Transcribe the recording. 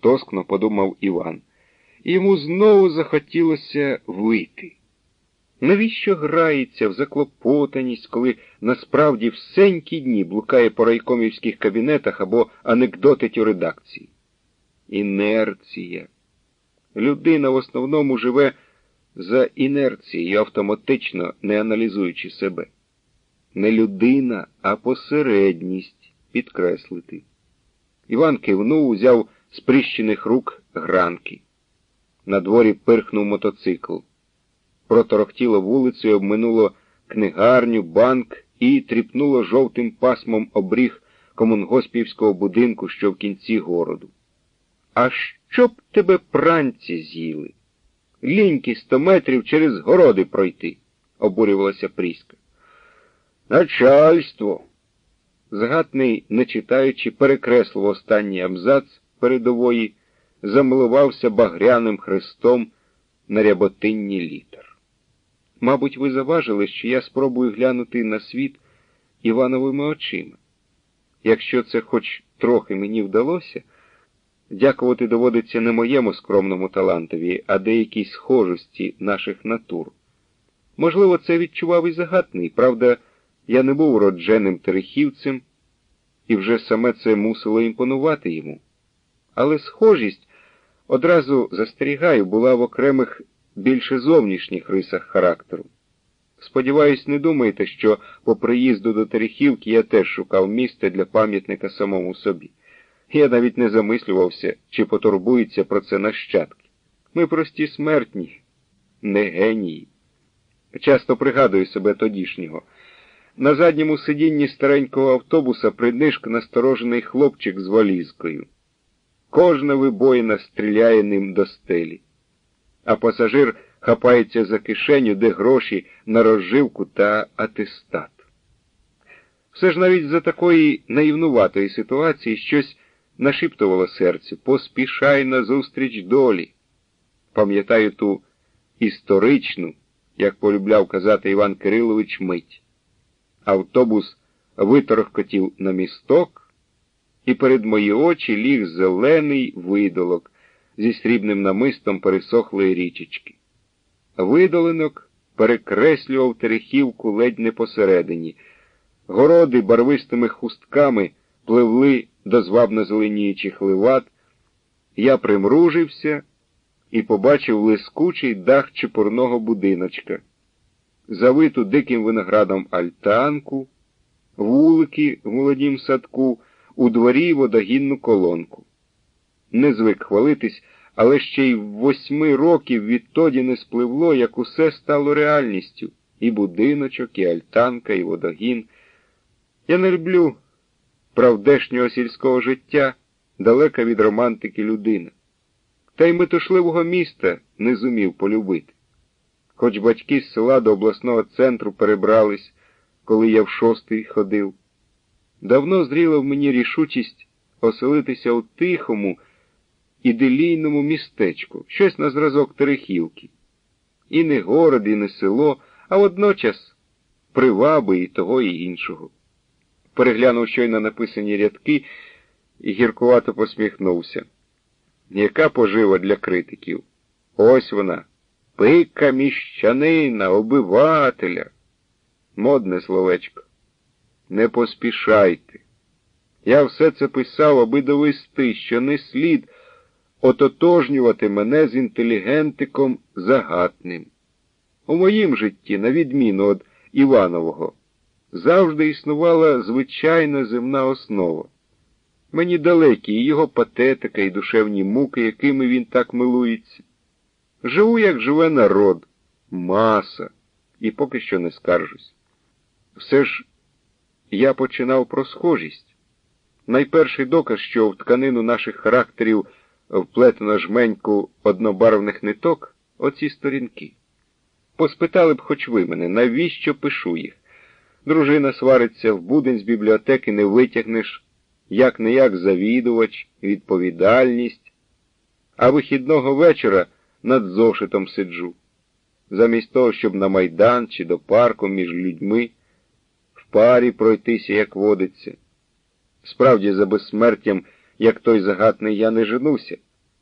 тоскно подумав Іван. Йому знову захотілося вийти. Навіщо грається в заклопотаність, коли насправді всенькі дні блукає по райкомівських кабінетах або анекдотить у редакції? Інерція. Людина в основному живе за інерцією, автоматично не аналізуючи себе. Не людина, а посередність підкреслити. Іван кивнув, узяв з прищених рук гранки. На дворі пирхнув мотоцикл. Проторохтіло вулицю, обминуло книгарню, банк і тріпнуло жовтим пасмом обріг комунгоспівського будинку, що в кінці городу. А щоб тебе пранці з'їли? Ліньки сто метрів через городи пройти, обурювалася Пріска. Начальство. Згатний, не читаючи, перекреслив останній абзац передової, замилувався багряним хрестом на ряботинні літер. Мабуть, ви заважили, що я спробую глянути на світ Івановими очима. Якщо це хоч трохи мені вдалося, дякувати доводиться не моєму скромному талантові, а деякій схожості наших натур. Можливо, це відчував і загатний, правда, я не був родженим терехівцем, і вже саме це мусило імпонувати йому. Але схожість, одразу застерігаю, була в окремих більше зовнішніх рисах характеру. Сподіваюсь, не думаєте, що по приїзду до Терехівки я теж шукав місце для пам'ятника самому собі. Я навіть не замислювався, чи потурбуються про це нащадки. Ми прості смертні, не генії. Часто пригадую себе тодішнього. На задньому сидінні старенького автобуса приднишк насторожений хлопчик з валізкою. Кожна вибоїна стріляє ним до стелі, а пасажир хапається за кишеню, де гроші на розживку та атестат. Все ж навіть за такої наївнуватої ситуації щось нашіптувало серцю поспішай назустріч долі. Пам'ятаю ту історичну, як полюбляв казати Іван Кирилович, мить. Автобус виторохкотів на місток, і перед мої очі ліг зелений видолок зі срібним намистом пересохлої річечки. Видолинок перекреслював терехівку ледь не посередині. Городи барвистими хустками пливли до звабно зеленіючих ливат. Я примружився і побачив лискучий дах чепурного будиночка завиту диким виноградом альтанку, вулики в молодім садку, у дворі водогінну колонку. Не звик хвалитись, але ще й восьми років відтоді не спливло, як усе стало реальністю і будиночок, і альтанка, і водогін. Я не люблю правдешнього сільського життя, далека від романтики людина. Та й метушливого міста не зумів полюбити хоч батьки з села до обласного центру перебрались, коли я в шостий ходив. Давно зріла в мені рішучість оселитися у тихому, іделійному містечку, щось на зразок Терехівки. І не город, і не село, а водночас приваби і того, і іншого. Переглянув щойно написані рядки і гіркувато посміхнувся. Яка пожива для критиків? Ось вона пика міщанина, обивателя. Модне словечко. Не поспішайте. Я все це писав, аби довести, що не слід ототожнювати мене з інтелігентиком загатним. У моїм житті, на відміну від Іванового, завжди існувала звичайна земна основа. Мені далекі і його патетика, і душевні муки, якими він так милується. Живу, як живе народ, маса, і поки що не скаржусь. Все ж я починав про схожість. Найперший доказ, що в тканину наших характерів вплетено жменьку однобарвних ниток, оці сторінки. Поспитали б хоч ви мене, навіщо пишу їх? Дружина свариться в будень з бібліотеки, не витягнеш, як не як завідувач, відповідальність, а вихідного вечора над зошитом сиджу. Замість того, щоб на майдан чи до парку між людьми парі пройтися, як водиться. Справді, за безсмертям, як той загатний, я не женуся.